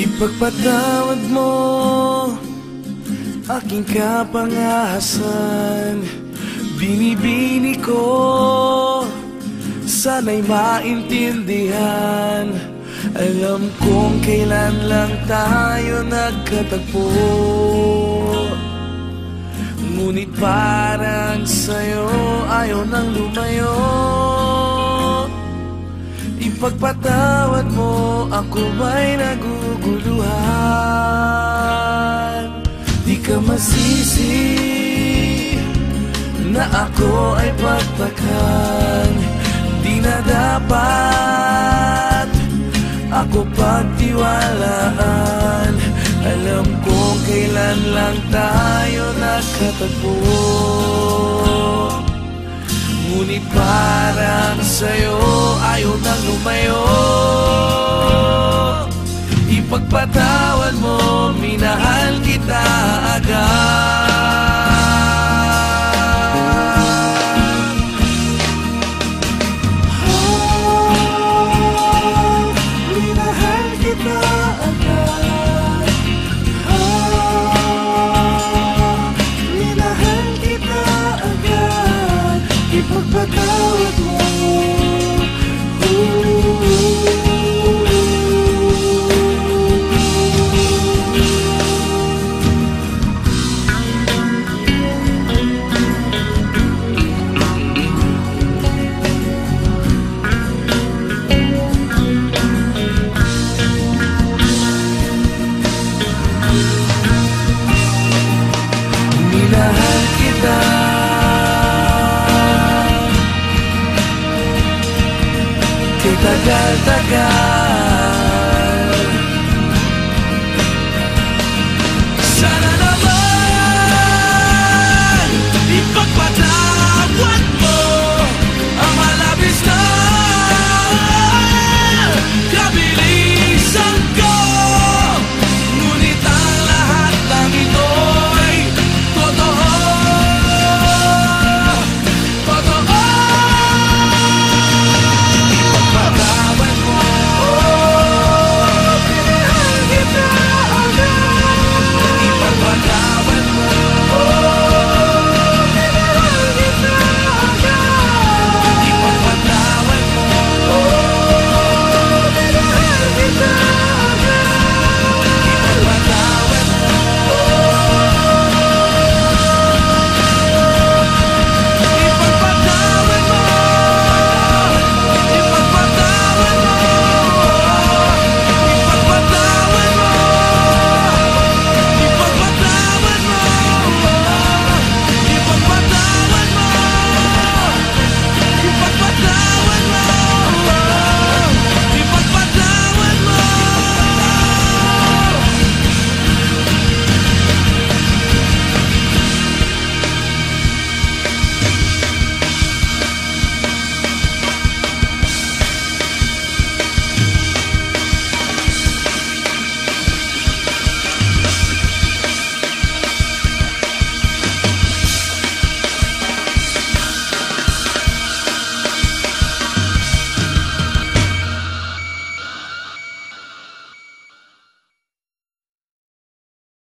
Ipagpatawad mo Aking kapangahasan Binibini ko Sana'y maintindihan. Alam kong kailan lang tayo nagkatagpo. Ngunit parang sa'yo ayaw nang lumayo Ipagpatawad mo ako ba'y naguguluhan. Di ka masisi na ako ay pagtakan Di na dapat ako pagtiwalaan. Alam kong kailan lang tayo nakatagpo Ngunit parang sa'yo ayaw nang lumayo. Ipagpatawad mo, minahal kita Kita gagal-gagal